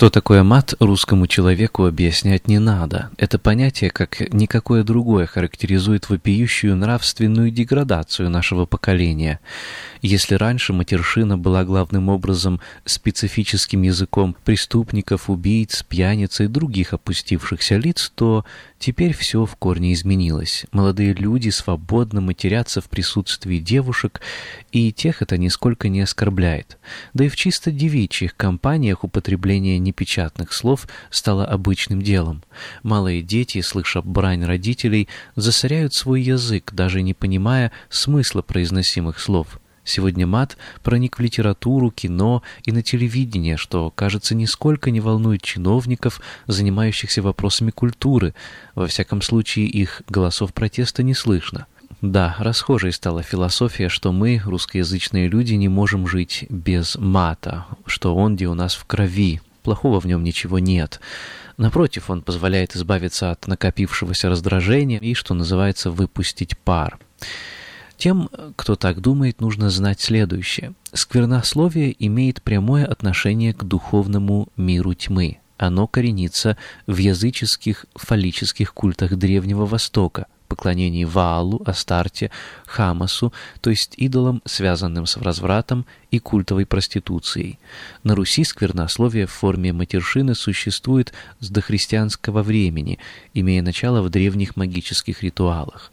Что такое мат, русскому человеку объяснять не надо. Это понятие, как никакое другое, характеризует вопиющую нравственную деградацию нашего поколения. Если раньше матершина была главным образом специфическим языком преступников, убийц, пьяниц и других опустившихся лиц, то теперь все в корне изменилось. Молодые люди свободно матерятся в присутствии девушек, и тех это нисколько не оскорбляет. Да и в чисто девичьих компаниях употребление непечатных слов стало обычным делом. Малые дети, слыша брань родителей, засоряют свой язык, даже не понимая смысла произносимых слов. Сегодня мат проник в литературу, кино и на телевидение, что, кажется, нисколько не волнует чиновников, занимающихся вопросами культуры. Во всяком случае, их голосов протеста не слышно. Да, расхожей стала философия, что мы, русскоязычные люди, не можем жить без мата, что он где у нас в крови, плохого в нем ничего нет. Напротив, он позволяет избавиться от накопившегося раздражения и, что называется, выпустить пар. Тем, кто так думает, нужно знать следующее. Сквернословие имеет прямое отношение к духовному миру тьмы. Оно коренится в языческих фаллических культах Древнего Востока, поклонении Ваалу, Астарте, Хамасу, то есть идолам, связанным с развратом и культовой проституцией. На Руси сквернословие в форме матершины существует с дохристианского времени, имея начало в древних магических ритуалах.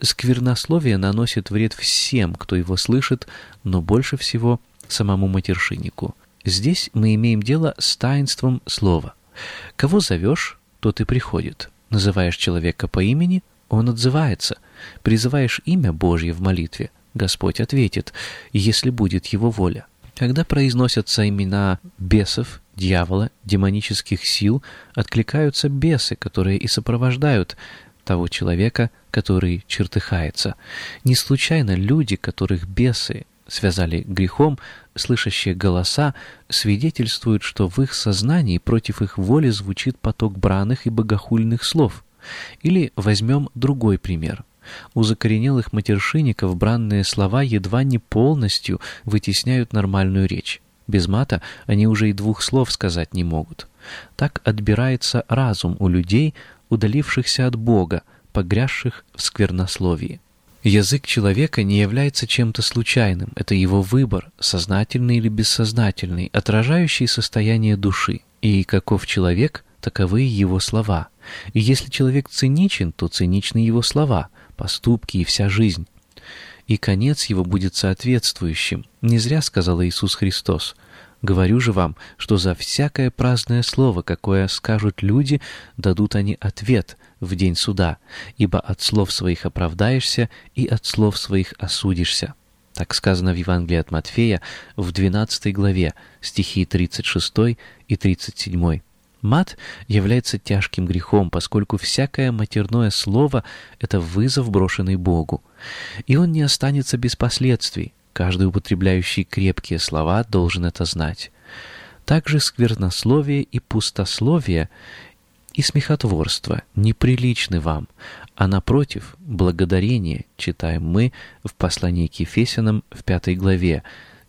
Сквернословие наносит вред всем, кто его слышит, но больше всего самому матершиннику. Здесь мы имеем дело с таинством слова. Кого зовешь, тот и приходит. Называешь человека по имени, он отзывается. Призываешь имя Божье в молитве, Господь ответит, если будет его воля. Когда произносятся имена бесов, дьявола, демонических сил, откликаются бесы, которые и сопровождают того человека, который чертыхается. Не случайно люди, которых бесы связали грехом, слышащие голоса, свидетельствуют, что в их сознании против их воли звучит поток браных и богохульных слов. Или возьмем другой пример. У закоренелых матершинников бранные слова едва не полностью вытесняют нормальную речь. Без мата они уже и двух слов сказать не могут. Так отбирается разум у людей, удалившихся от Бога, погрязших в сквернословии. Язык человека не является чем-то случайным, это его выбор, сознательный или бессознательный, отражающий состояние души. И каков человек, таковы его слова. И если человек циничен, то циничны его слова, поступки и вся жизнь. И конец его будет соответствующим. Не зря сказал Иисус Христос. Говорю же вам, что за всякое праздное слово, какое скажут люди, дадут они ответ в день суда, ибо от слов своих оправдаешься и от слов своих осудишься. Так сказано в Евангелии от Матфея в 12 главе, стихи 36 и 37. Мат является тяжким грехом, поскольку всякое матерное слово — это вызов, брошенный Богу. И он не останется без последствий. Каждый употребляющий крепкие слова должен это знать. Также сквернословие и пустословие и смехотворство неприличны вам, а напротив, благодарение, читаем мы в послании к Ефесянам в пятой главе,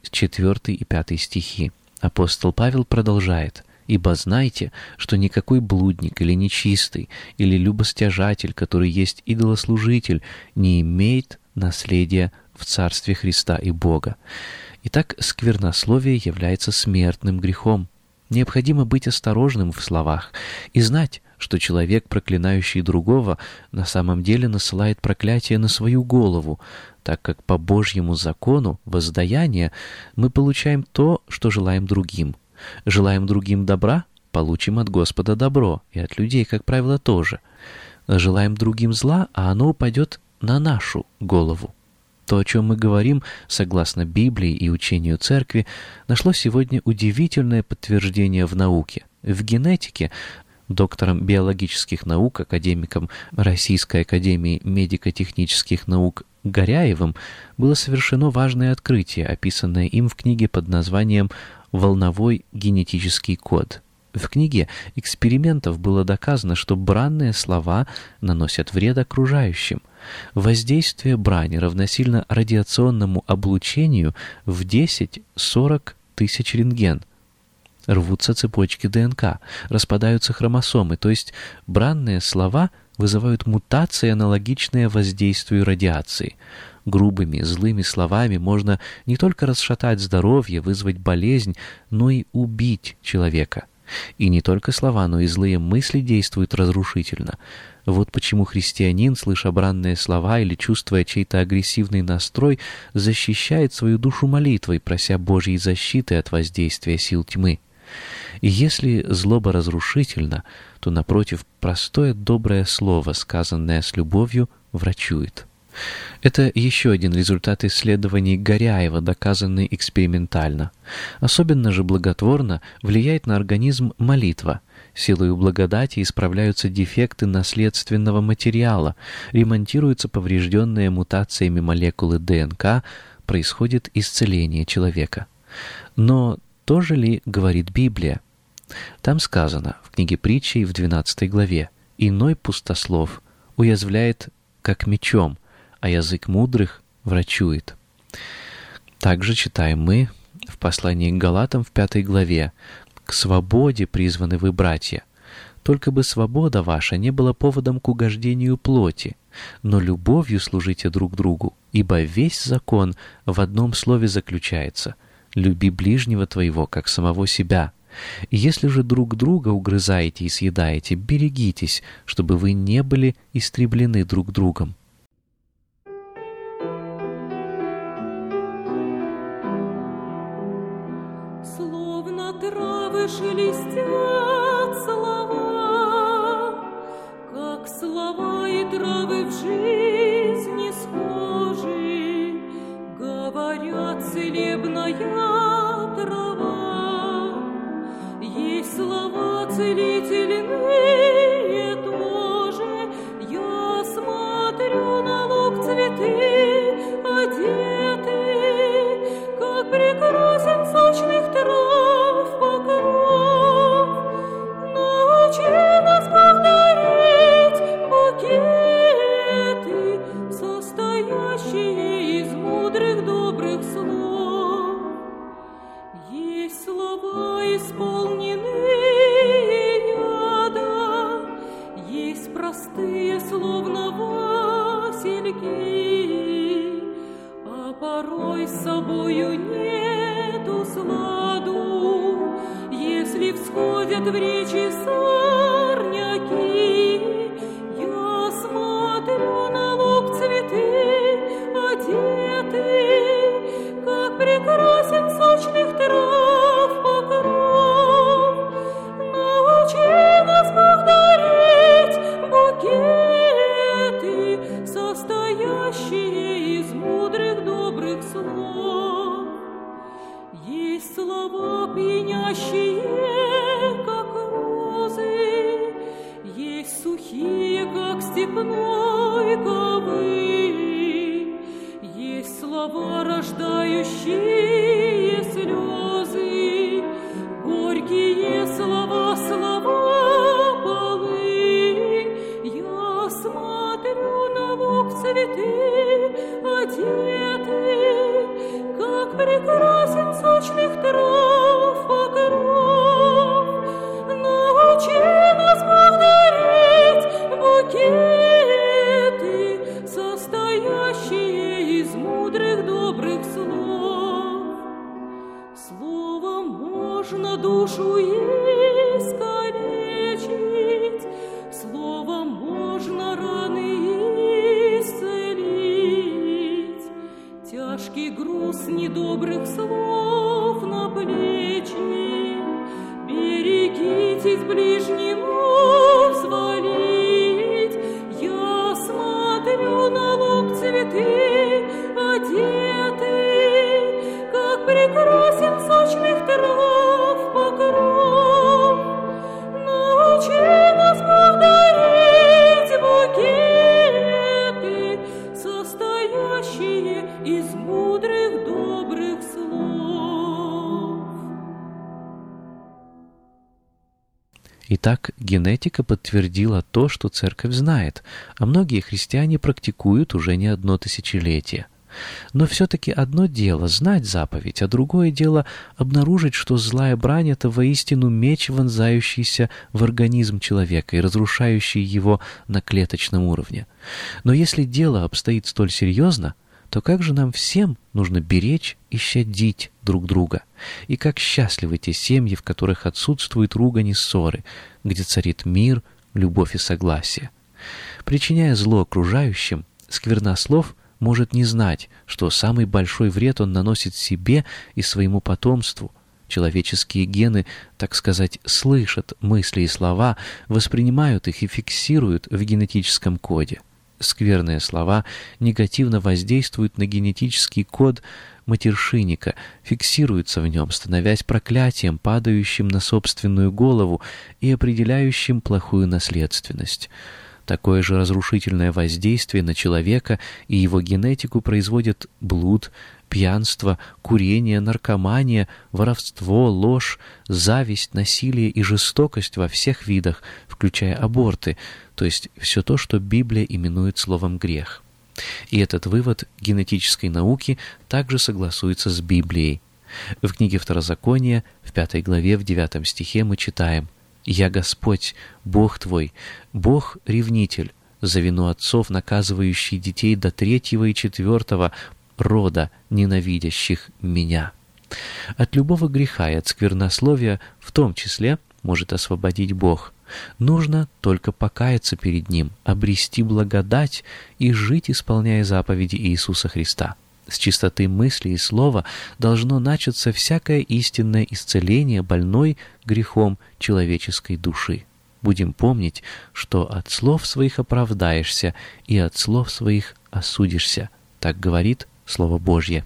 4 и 5 стихи. Апостол Павел продолжает Ибо знайте, что никакой блудник или нечистый, или любостяжатель, который есть идолослужитель, не имеет наследия в Царстве Христа и Бога. Итак, сквернословие является смертным грехом. Необходимо быть осторожным в словах и знать, что человек, проклинающий другого, на самом деле насылает проклятие на свою голову, так как по Божьему закону воздаяния мы получаем то, что желаем другим. Желаем другим добра, получим от Господа добро, и от людей, как правило, тоже. Желаем другим зла, а оно упадет на нашу голову. То, о чем мы говорим, согласно Библии и учению Церкви, нашло сегодня удивительное подтверждение в науке. В генетике доктором биологических наук, академиком Российской академии медико-технических наук Горяевым было совершено важное открытие, описанное им в книге под названием «Волновой генетический код». В книге экспериментов было доказано, что бранные слова наносят вред окружающим. Воздействие брани равносильно радиационному облучению в 10-40 тысяч рентген. Рвутся цепочки ДНК, распадаются хромосомы, то есть бранные слова вызывают мутации, аналогичные воздействию радиации. Грубыми, злыми словами можно не только расшатать здоровье, вызвать болезнь, но и убить человека. И не только слова, но и злые мысли действуют разрушительно. Вот почему христианин, слыша бранные слова или чувствуя чей-то агрессивный настрой, защищает свою душу молитвой, прося Божьей защиты от воздействия сил тьмы. И если злоба разрушительна, то, напротив, простое доброе слово, сказанное с любовью, врачует. Это еще один результат исследований Горяева, доказанный экспериментально. Особенно же благотворно влияет на организм молитва. Силою благодати исправляются дефекты наследственного материала, ремонтируются поврежденные мутациями молекулы ДНК, происходит исцеление человека. Но тоже ли говорит Библия? Там сказано в книге притчей в 12 главе «Иной пустослов уязвляет, как мечом, а язык мудрых врачует». Также читаем мы в послании к Галатам в пятой главе «К свободе призваны вы, братья, только бы свобода ваша не была поводом к угождению плоти, но любовью служите друг другу, ибо весь закон в одном слове заключается — люби ближнего твоего, как самого себя». Если же друг друга угрызаете и съедаете, берегитесь, чтобы вы не были истреблены друг другом. можно душу искалечить, словом можно раны исцелить. Тяжкий груз недобрых слов генетика подтвердила то, что церковь знает, а многие христиане практикуют уже не одно тысячелетие. Но все-таки одно дело знать заповедь, а другое дело обнаружить, что злая брань — это воистину меч, вонзающийся в организм человека и разрушающий его на клеточном уровне. Но если дело обстоит столь серьезно, то как же нам всем нужно беречь и щадить друг друга? И как счастливы те семьи, в которых отсутствуют ругань и ссоры, где царит мир, любовь и согласие. Причиняя зло окружающим, сквернослов может не знать, что самый большой вред он наносит себе и своему потомству. Человеческие гены, так сказать, слышат мысли и слова, воспринимают их и фиксируют в генетическом коде. Скверные слова негативно воздействуют на генетический код матершинника, фиксируются в нем, становясь проклятием, падающим на собственную голову и определяющим плохую наследственность. Такое же разрушительное воздействие на человека и его генетику производят блуд, пьянство, курение, наркомания, воровство, ложь, зависть, насилие и жестокость во всех видах, включая аборты, то есть все то, что Библия именует словом «грех». И этот вывод генетической науки также согласуется с Библией. В книге Второзакония, в пятой главе, в девятом стихе мы читаем «Я Господь, Бог твой, Бог-ревнитель, за вину отцов, наказывающий детей до третьего и четвертого рода, ненавидящих меня». От любого греха и от сквернословия в том числе может освободить Бог. Нужно только покаяться перед Ним, обрести благодать и жить, исполняя заповеди Иисуса Христа. С чистоты мысли и слова должно начаться всякое истинное исцеление больной грехом человеческой души. Будем помнить, что от слов своих оправдаешься и от слов своих осудишься. Так говорит Слово Божье.